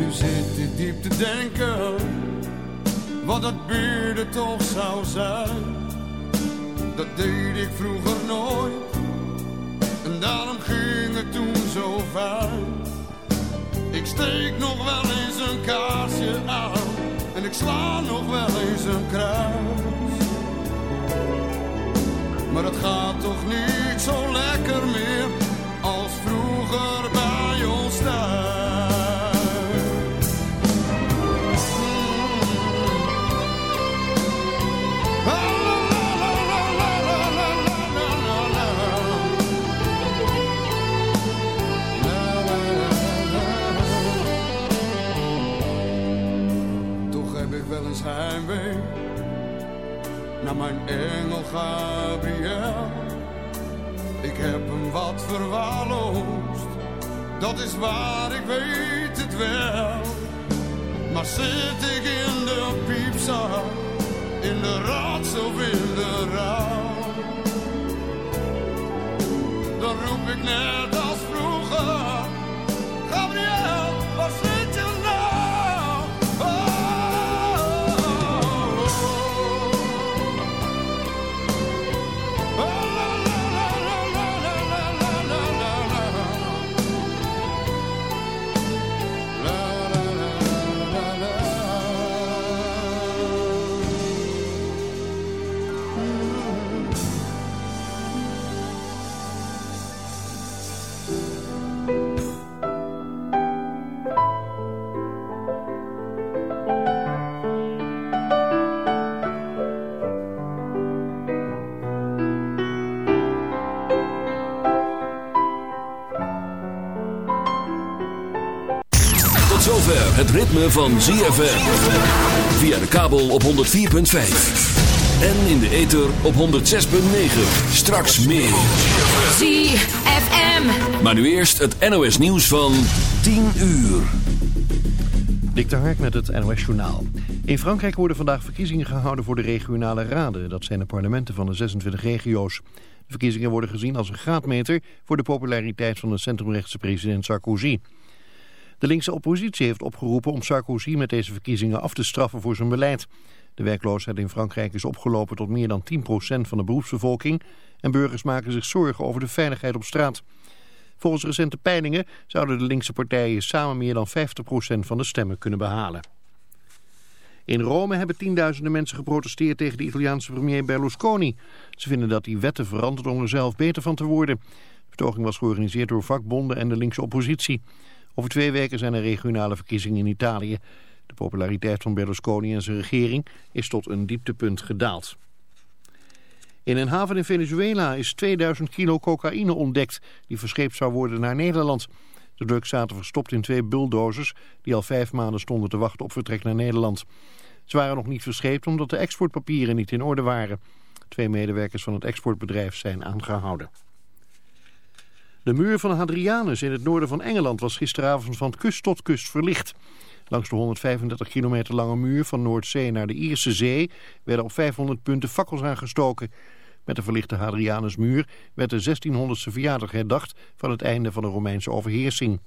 Nu zit ik diep te denken, wat dat bier toch zou zijn. Dat deed ik vroeger nooit, en daarom ging het toen zo fijn. Ik steek nog wel eens een kaarsje aan, en ik sla nog wel eens een kruis. Maar het gaat toch niet zo lekker meer als vroeger bij ons thuis. Heimwee naar mijn engel Gabriel. Ik heb hem wat verwaarloosd, dat is waar, ik weet het wel. Maar zit ik in de piepzak, in de rats of in de dan roep ik net als vroeger, het ritme van ZFM. Via de kabel op 104.5. En in de ether op 106.9. Straks meer. ZFM. Maar nu eerst het NOS nieuws van 10 uur. Dik de Hark met het NOS Journaal. In Frankrijk worden vandaag verkiezingen gehouden voor de regionale raden. Dat zijn de parlementen van de 26 regio's. De verkiezingen worden gezien als een graadmeter voor de populariteit van de centrumrechtse president Sarkozy. De linkse oppositie heeft opgeroepen om Sarkozy met deze verkiezingen af te straffen voor zijn beleid. De werkloosheid in Frankrijk is opgelopen tot meer dan 10% van de beroepsbevolking en burgers maken zich zorgen over de veiligheid op straat. Volgens recente peilingen zouden de linkse partijen samen meer dan 50% van de stemmen kunnen behalen. In Rome hebben tienduizenden mensen geprotesteerd tegen de Italiaanse premier Berlusconi. Ze vinden dat hij wetten verandert om er zelf beter van te worden. De betoging was georganiseerd door vakbonden en de linkse oppositie. Over twee weken zijn er regionale verkiezingen in Italië. De populariteit van Berlusconi en zijn regering is tot een dieptepunt gedaald. In een haven in Venezuela is 2000 kilo cocaïne ontdekt die verscheept zou worden naar Nederland. De drugs zaten verstopt in twee bulldozers die al vijf maanden stonden te wachten op vertrek naar Nederland. Ze waren nog niet verscheept omdat de exportpapieren niet in orde waren. Twee medewerkers van het exportbedrijf zijn aangehouden. De muur van Hadrianus in het noorden van Engeland was gisteravond van kust tot kust verlicht. Langs de 135 kilometer lange muur van Noordzee naar de Ierse Zee werden op 500 punten fakkels aangestoken. Met de verlichte Hadrianusmuur werd de 1600ste verjaardag herdacht van het einde van de Romeinse overheersing.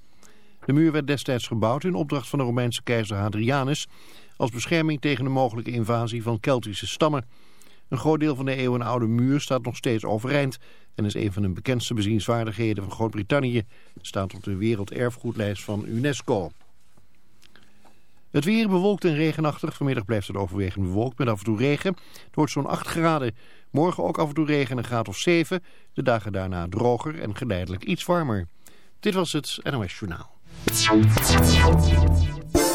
De muur werd destijds gebouwd in opdracht van de Romeinse keizer Hadrianus als bescherming tegen de mogelijke invasie van Keltische stammen. Een groot deel van de eeuwenoude muur staat nog steeds overeind en is een van de bekendste bezienswaardigheden van Groot-Brittannië. Staat op de werelderfgoedlijst van UNESCO. Het weer bewolkt en regenachtig. Vanmiddag blijft het overwegend bewolkt met af en toe regen. Het wordt zo'n 8 graden. Morgen ook af en toe regen een graad of 7. De dagen daarna droger en geleidelijk iets warmer. Dit was het NOS Journaal.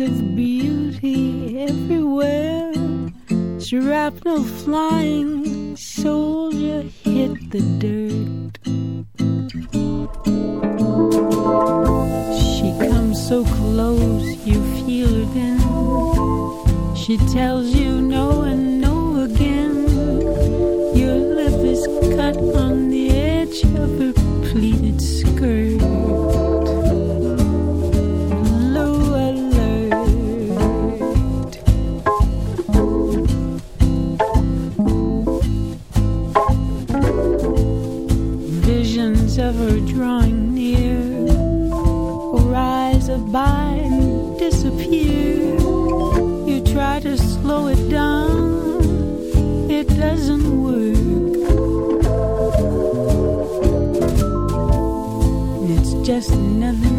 Of beauty everywhere. Shrapnel flying, soldier hit the dirt. She comes so close, you feel her then. She tells you no and just nothing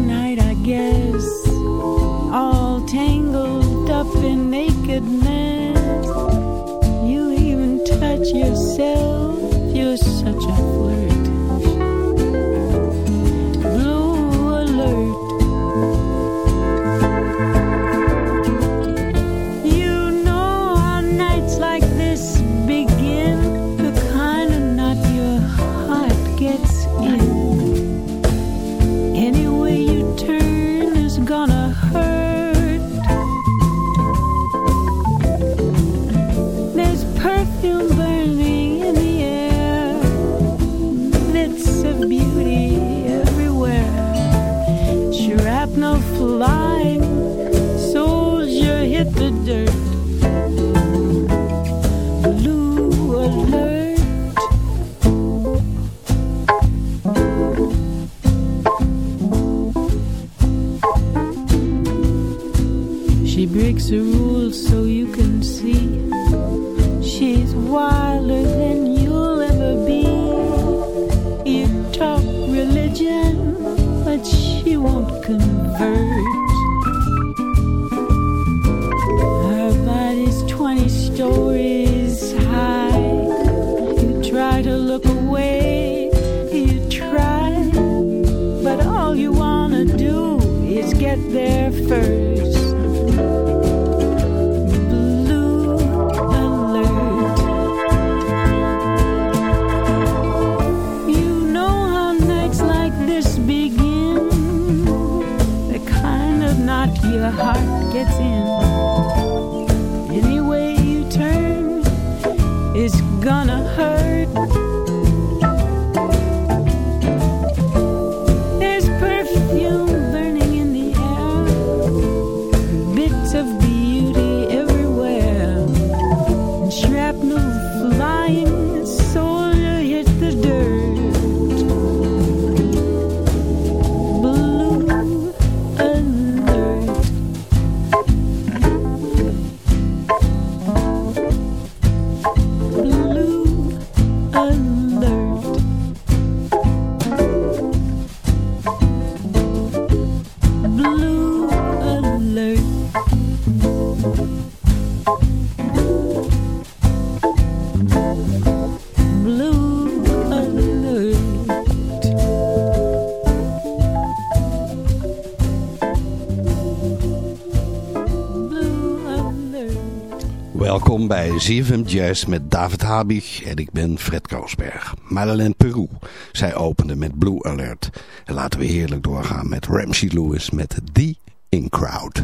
ZFM Jazz met David Habig en ik ben Fred Koosberg. Madeleine Peru, zij opende met Blue Alert. En laten we heerlijk doorgaan met Ramsey Lewis met The In Crowd.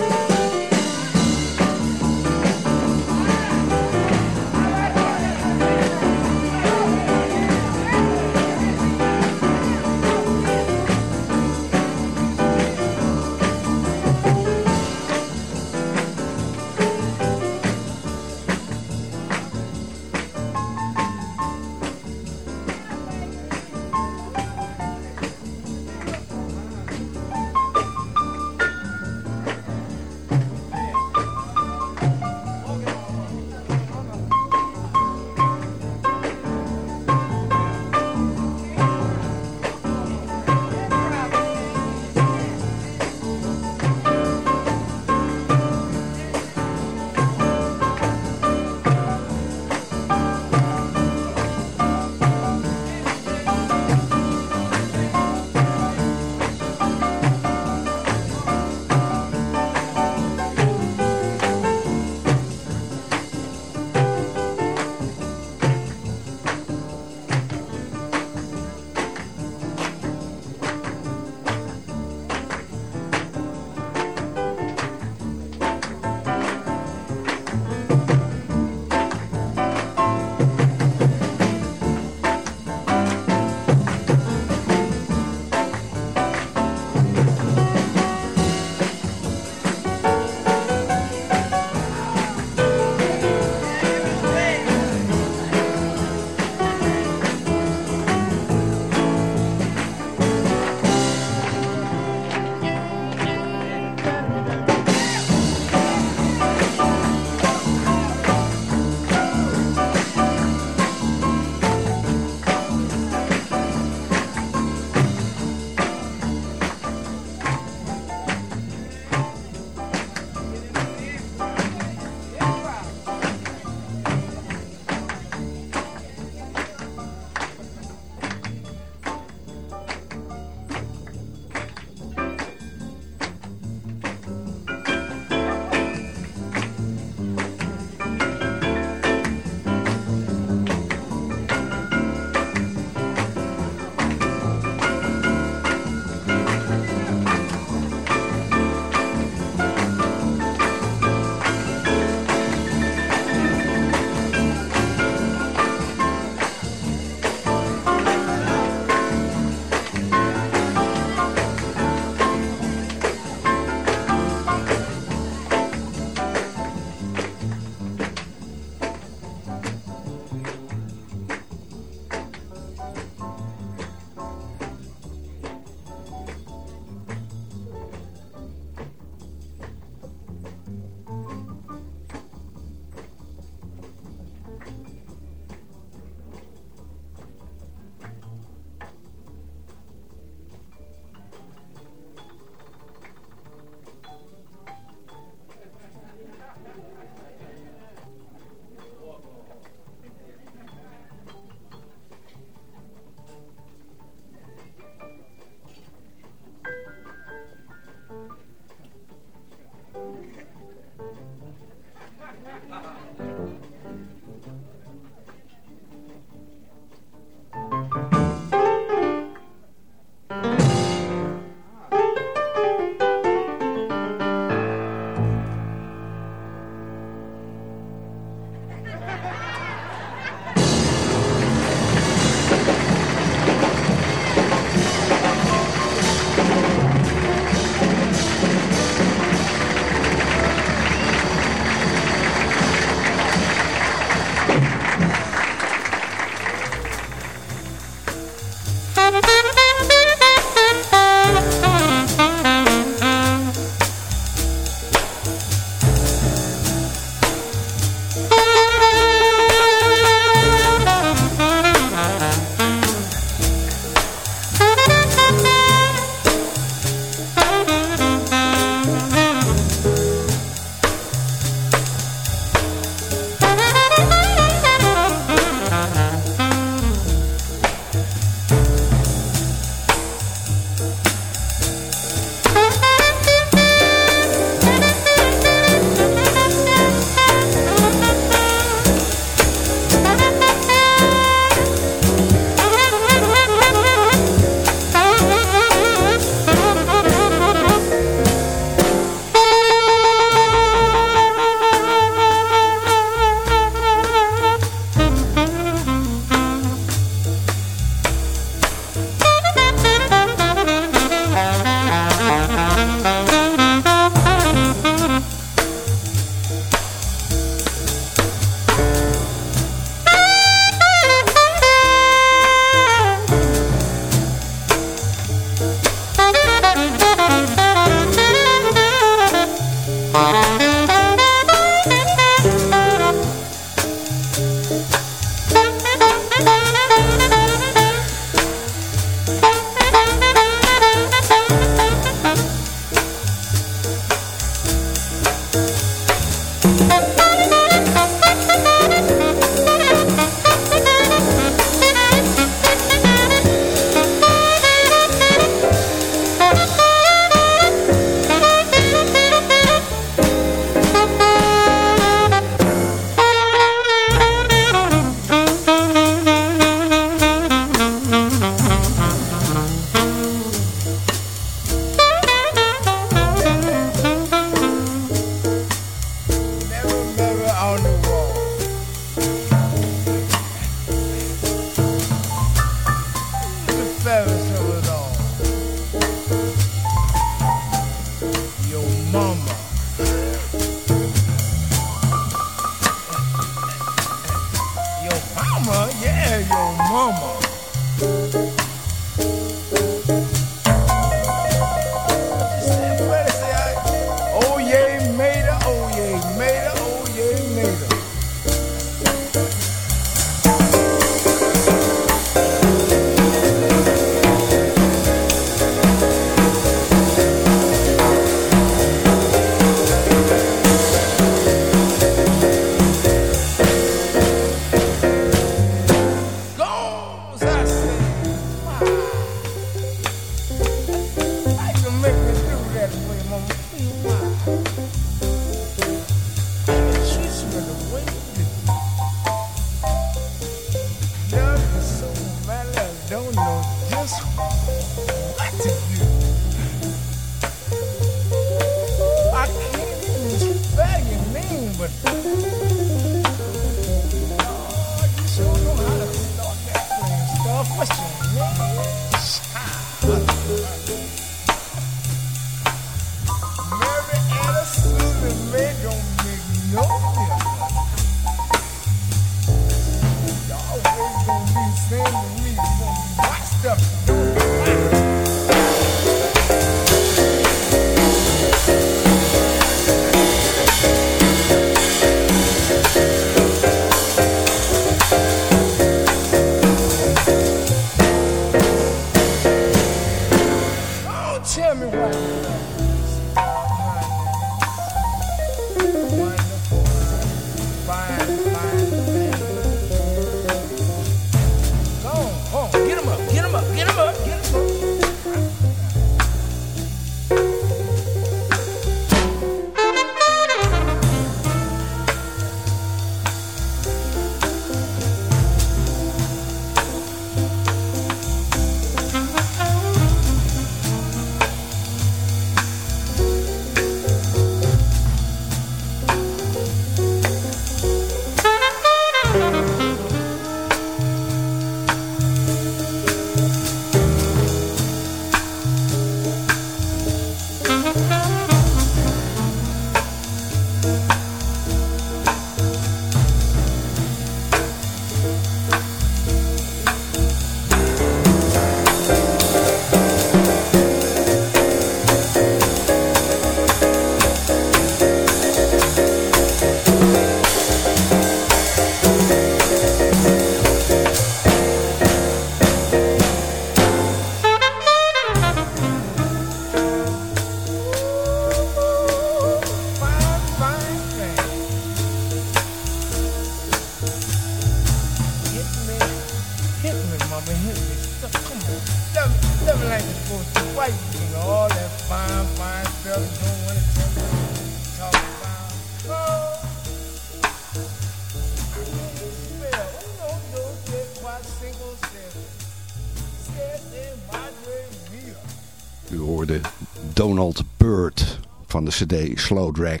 Cd Slow Drag.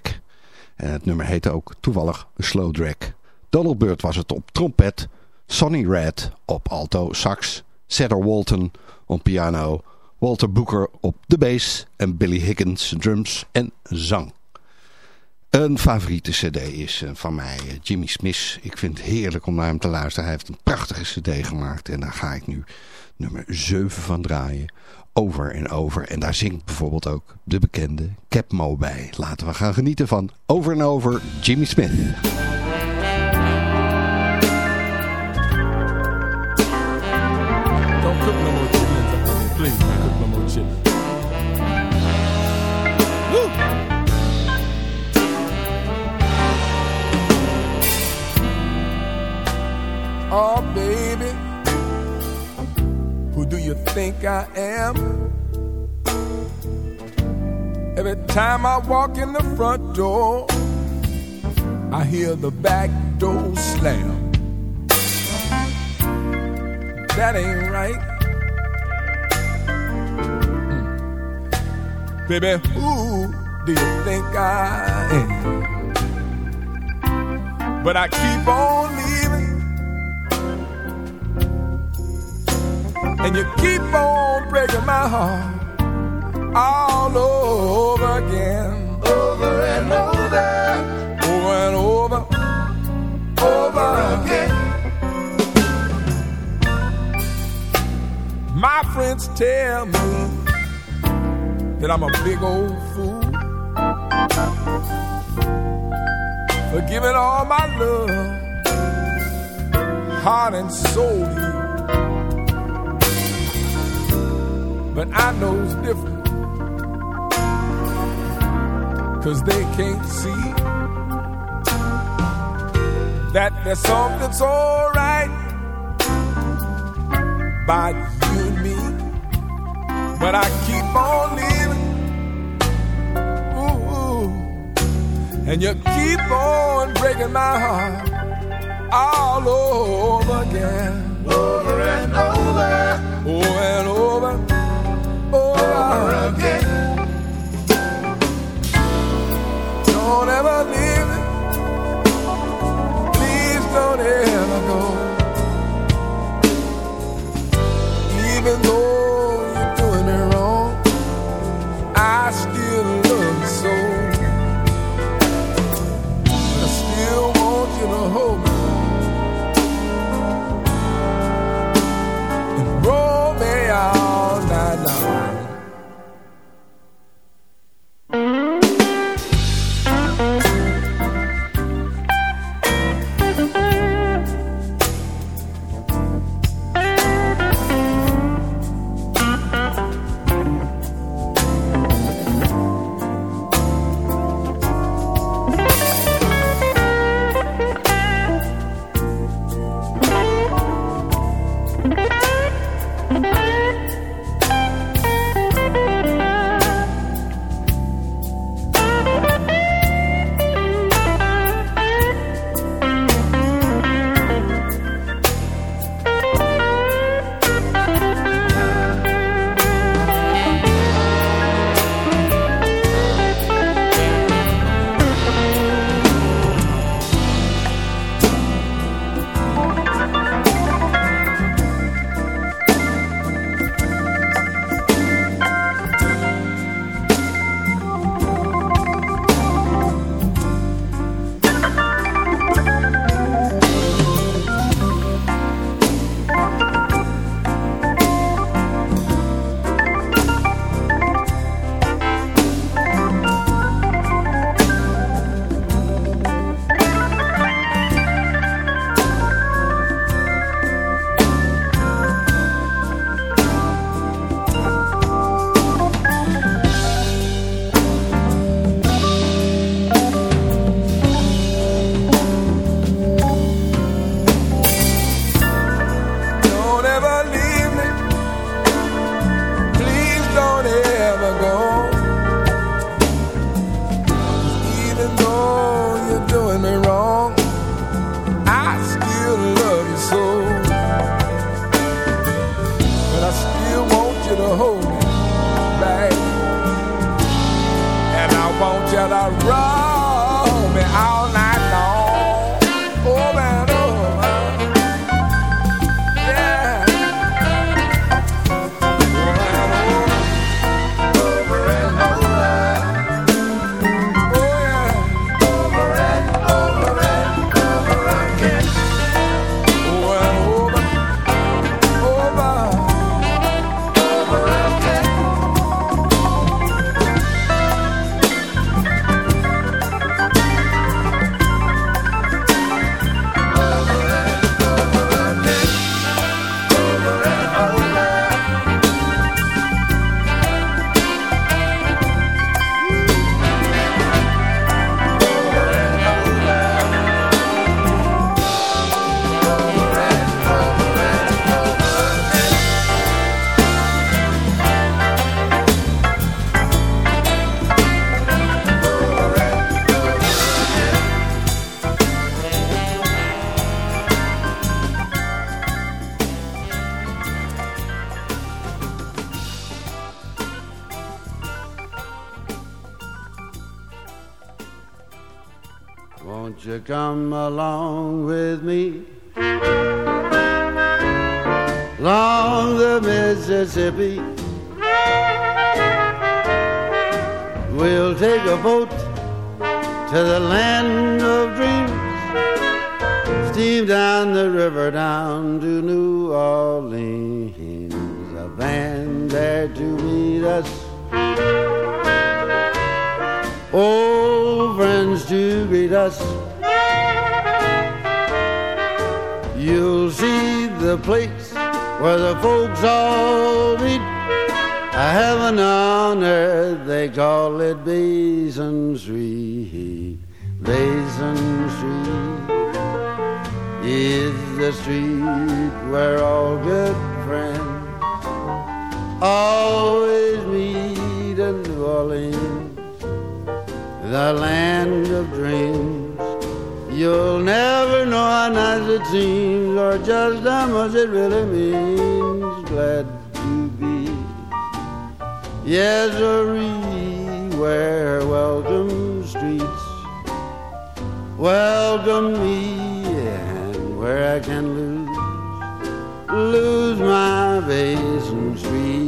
En het nummer heette ook toevallig Slow Drag. Donald Byrd was het op trompet, Sonny Red op alto sax, Cedar Walton op piano, Walter Booker op de bass en Billy Higgins drums en zang. Een favoriete cd is eh, van mij eh, Jimmy Smith. Ik vind het heerlijk om naar hem te luisteren. Hij heeft een prachtige cd gemaakt en daar ga ik nu nummer 7 van draaien. Over en over. En daar zingt bijvoorbeeld ook de bekende Capmo bij. Laten we gaan genieten van Over en Over Jimmy Smith. Oh, baby, you think I am? Every time I walk in the front door, I hear the back door slam. That ain't right. Hmm. Baby, who do you think I am? But I keep on And you keep on breaking my heart all over again. Over and over. Over and over. Over again. My friends tell me that I'm a big old fool for giving all my love, heart and soul But I know's different. Cause they can't see that there's something so right by you and me. But I keep on living. Ooh. And you keep on breaking my heart all over again. Over and over. over and over are again. Don't ever leave me. Please don't ever go. Even though Won't you come along with me? Along the Mississippi. We'll take a boat to the land of dreams. Steam down the river down to New Orleans. A band there to meet us. Old friends to greet us. You'll see the place where the folks all meet. A heaven on earth, they call it Basin Street. Basin Street is the street where all good friends always meet in New Orleans, the land of dreams. You'll never know how nice it seems or just how much it really means. Glad to be, yes, where welcome streets welcome me and where I can lose, lose my Basin Street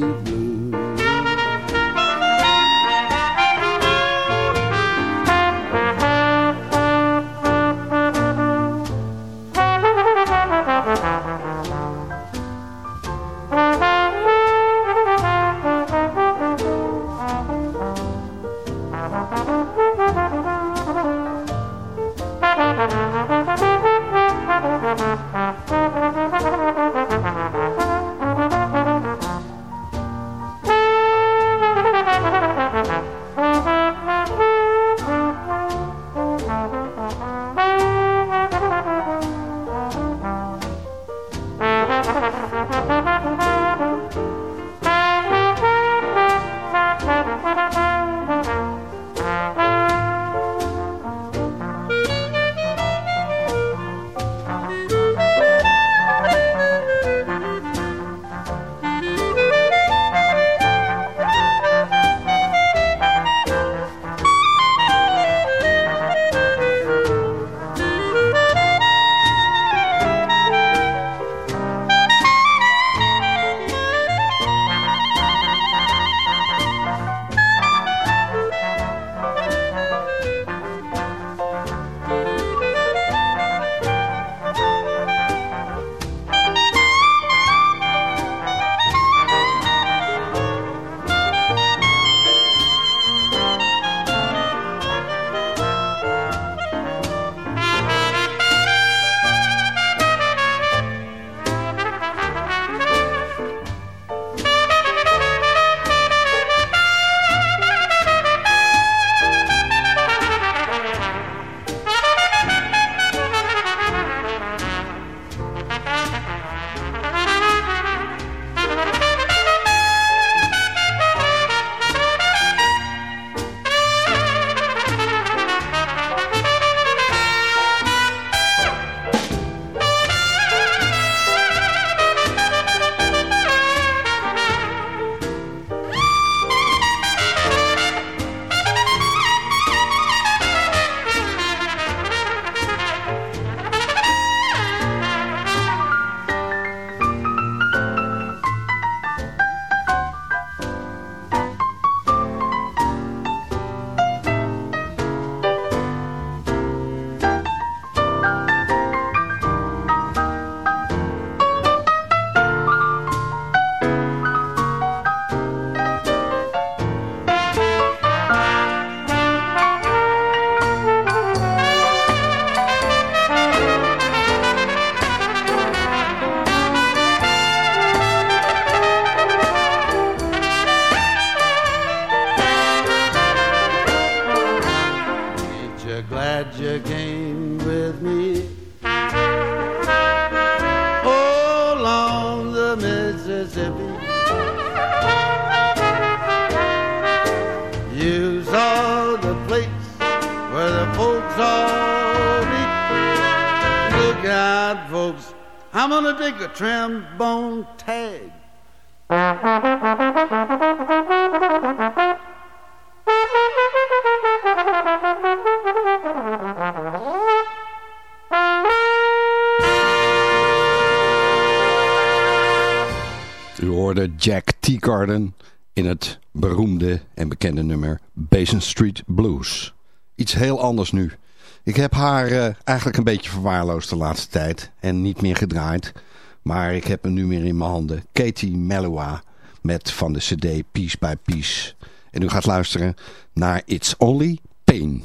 Jack Teagarden in het beroemde en bekende nummer Basin Street Blues. Iets heel anders nu. Ik heb haar eh, eigenlijk een beetje verwaarloosd de laatste tijd en niet meer gedraaid. Maar ik heb hem nu meer in mijn handen. Katie Melua met van de cd Piece by Piece. En u gaat luisteren naar It's Only Pain.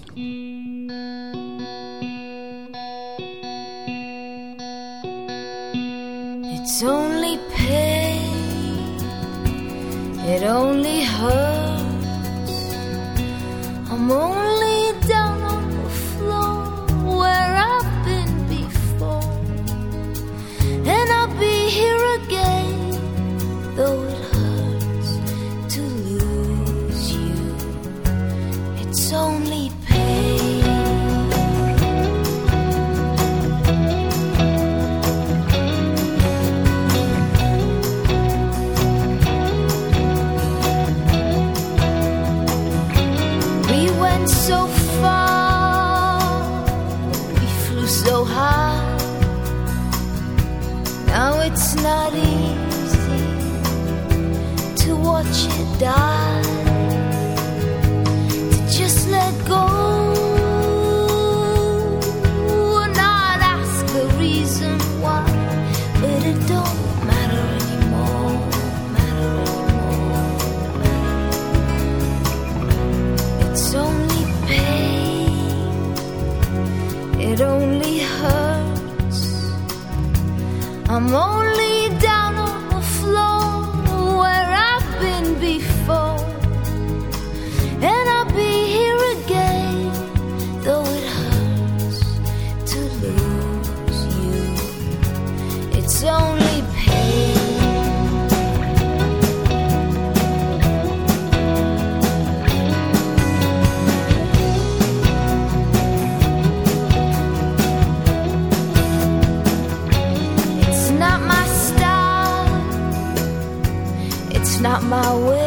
It's only pain, it only hurts. I'm only so far, we flew so high. Now it's not easy to watch it die. I'm all my way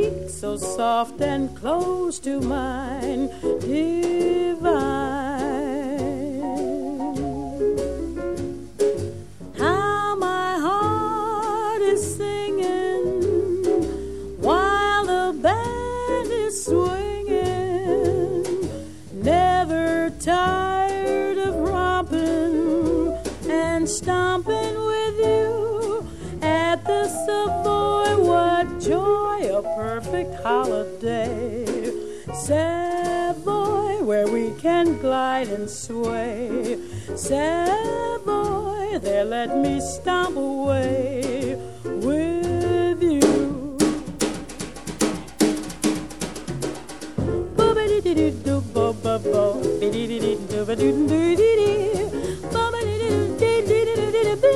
cheek so soft and close to mine. Divine. holiday. Savoy, where we can glide and sway. Savoy, there let me stomp away with you. Boobity doo doo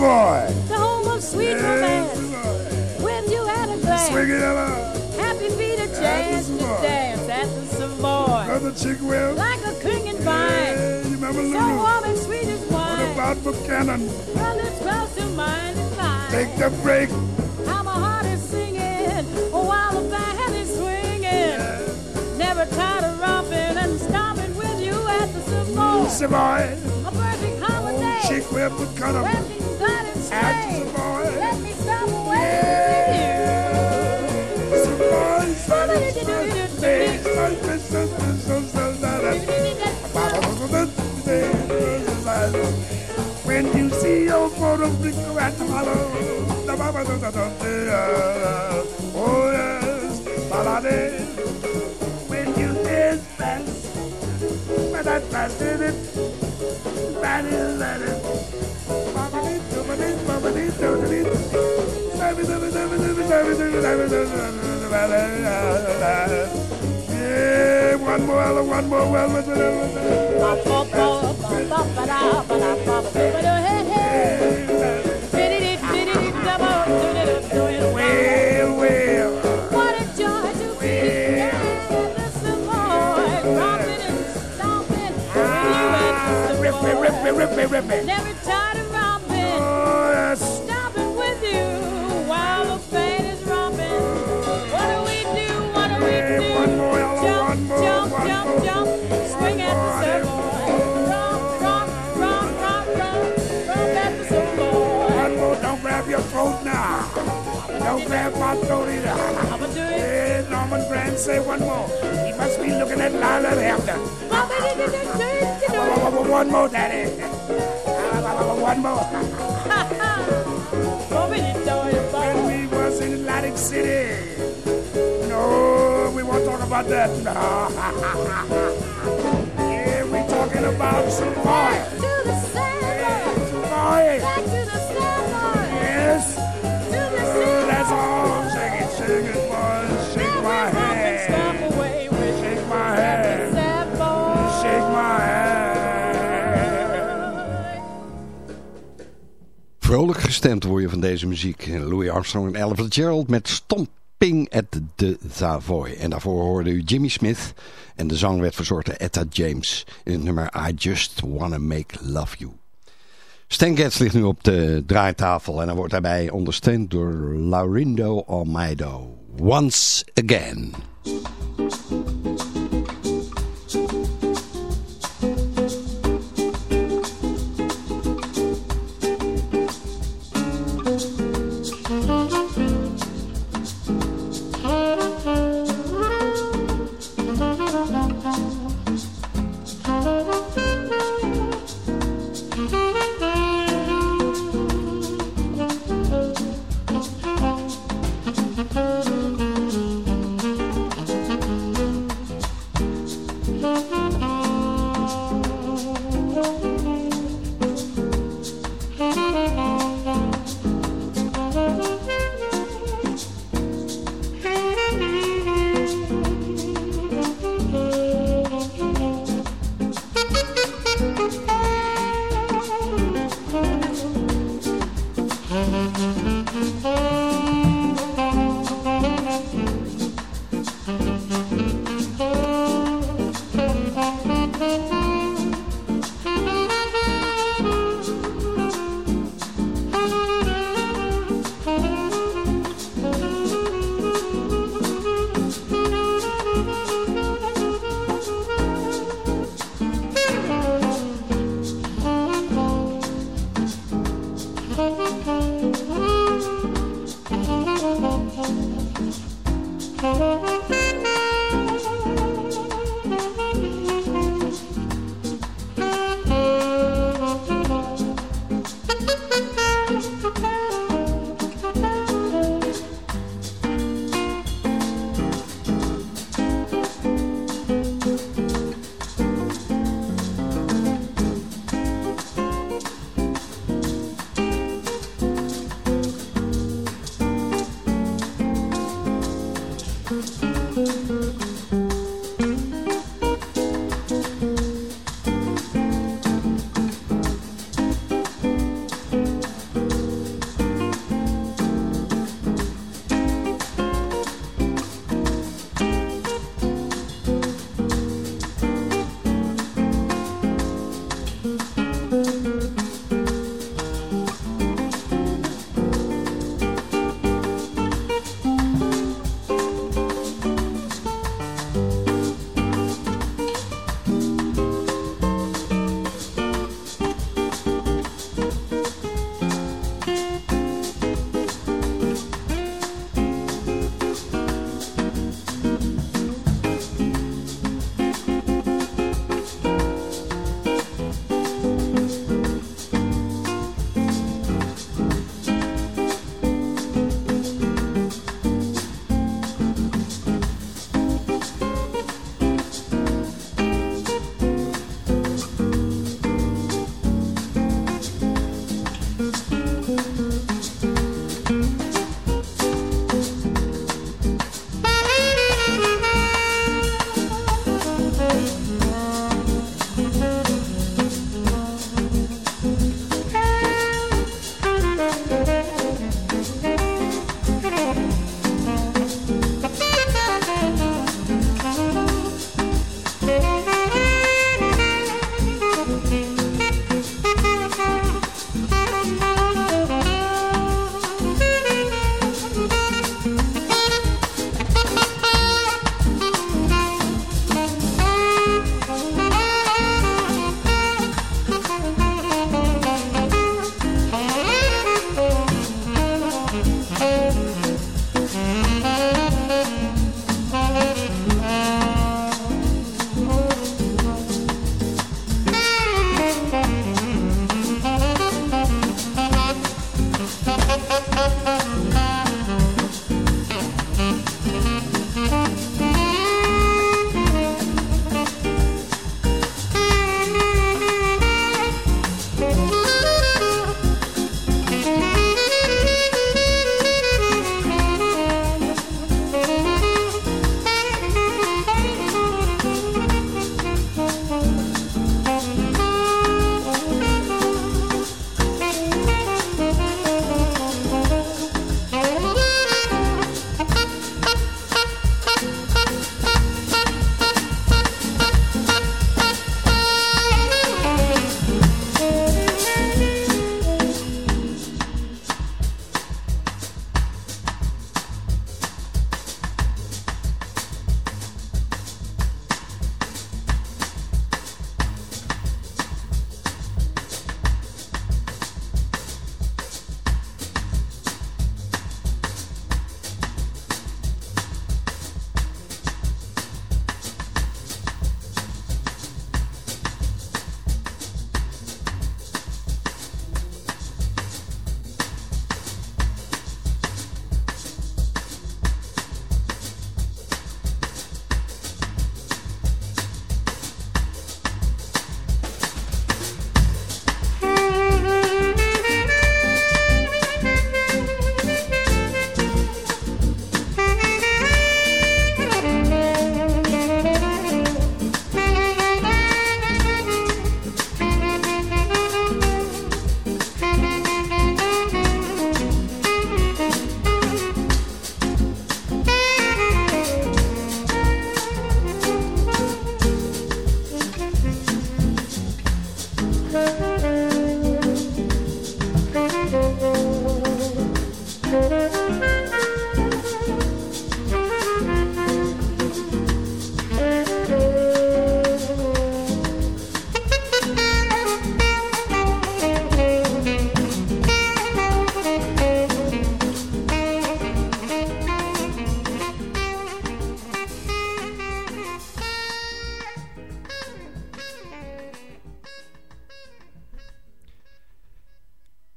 Savoy. The home of sweet romance. When you had a glance. Swing it up. Happy feet a chance to dance at the Savoy. Another chick will. Like a clinging vine. Yeah, you remember So Lulu? warm and sweet as wine. What about Buchanan? Her lips close to mine and mine. Take the break. How my heart is singing while the band is swinging. Never tired of romping and stomping with you at the Savoy. Savoy. A perfect holiday. Chick will Buchanan. When you see your photo, bring you at the bottom. The baba da da da da. Oh yes, balade. When you dance fast, when I fast did it, that is that is. Yeah, one more, well, one more, well, well, well. What a joy to be well. Mr. Boy, romping and stomping. Ah, you and Mr. Boy. Rippy, rippy, rippy, rippy. Never throat now. Don't grab my throat either. I'ma do it. Hey, Norman Grant, say one more. He must be looking at Lila Hampton. One more, Daddy. One more. When we was in Atlantic City. No, we won't talk about that. No. yeah, we talking about some boy. Vrolijk gestemd word je van deze muziek. Louis Armstrong en Ella Fitzgerald met Stomping at the Savoy. En daarvoor hoorde u Jimmy Smith. En de zang werd verzorgd door Etta James. In het nummer I Just Wanna Make Love You. Stan Getz ligt nu op de draaitafel. En hij wordt daarbij ondersteund door Laurindo Almeida. Once Again.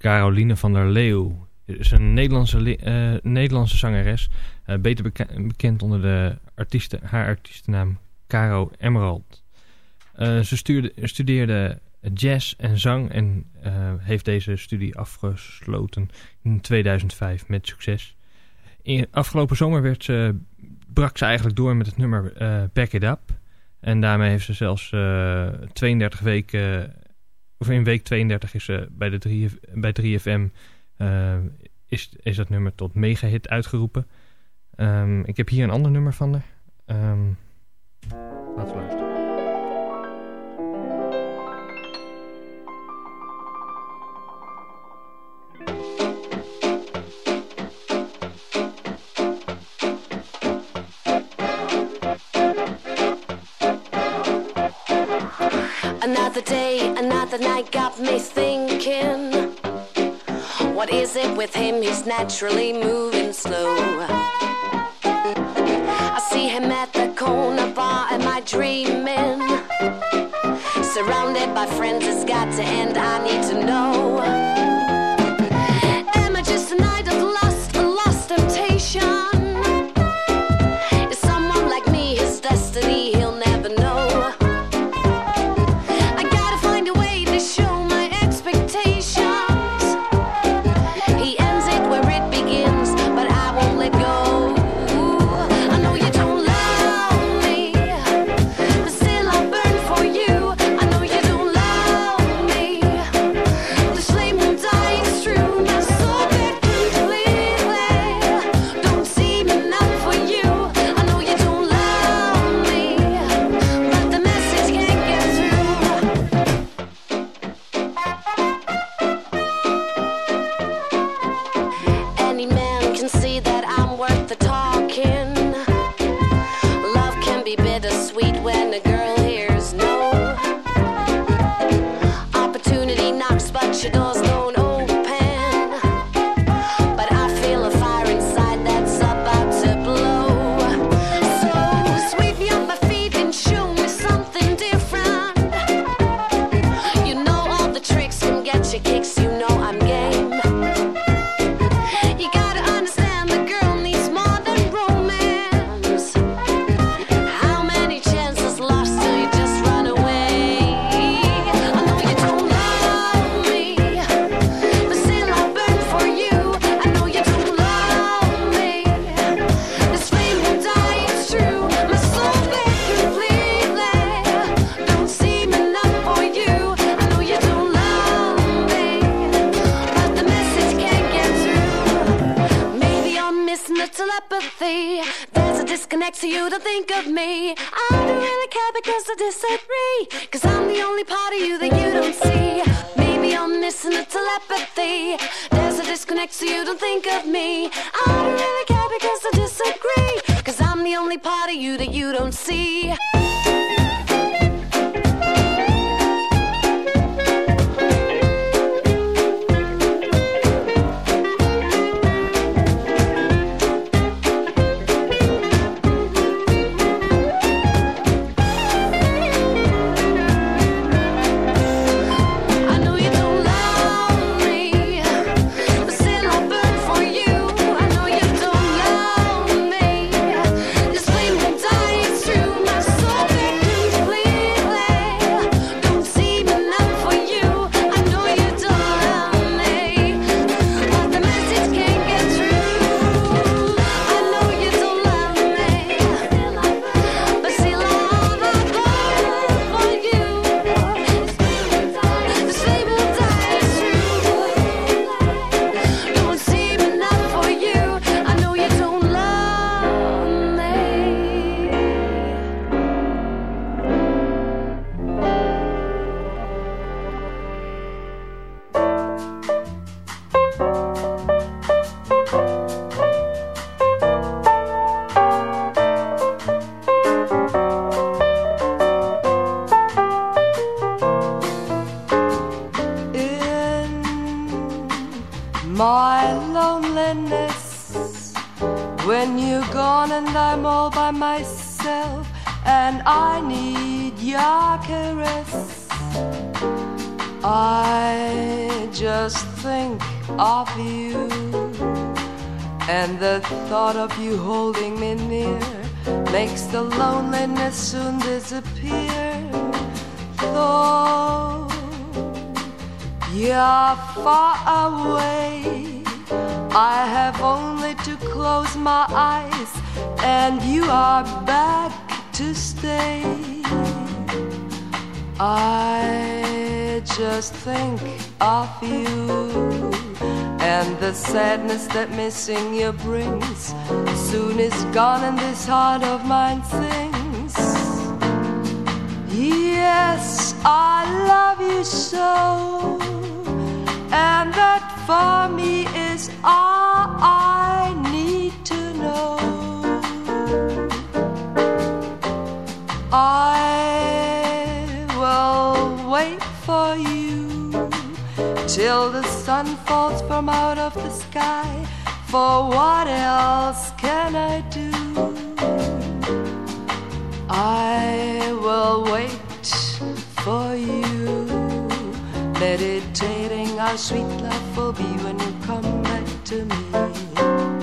Caroline van der Leeuw is een Nederlandse, eh, Nederlandse zangeres. Eh, beter bekend onder de artiesten, haar artiestennaam Caro Emerald. Eh, ze studeerde jazz en zang en heeft deze studie afgesloten in 2005 met succes. In, afgelopen zomer werd ze, brak ze eigenlijk door met het nummer 'Pack It Up. En daarmee heeft ze zelfs 32 weken of in week 32 is eh, bij, de 3, bij 3FM eh, is, is dat nummer tot mega hit uitgeroepen. Um, ik heb hier een ander nummer van haar. Um, laten we luisteren. Another day the night got me thinking. What is it with him? He's naturally moving slow. I see him at the corner bar. Am I dreaming? Surrounded by friends, it's got to end. I need to know. Back to stay. I just think of you and the sadness that missing you brings soon is gone and this heart of mine sings. Yes, I love you so, and that for me is all I I will wait for you till the sun falls from out of the sky. For what else can I do? I will wait for you, meditating how sweet love will be when you come back to me.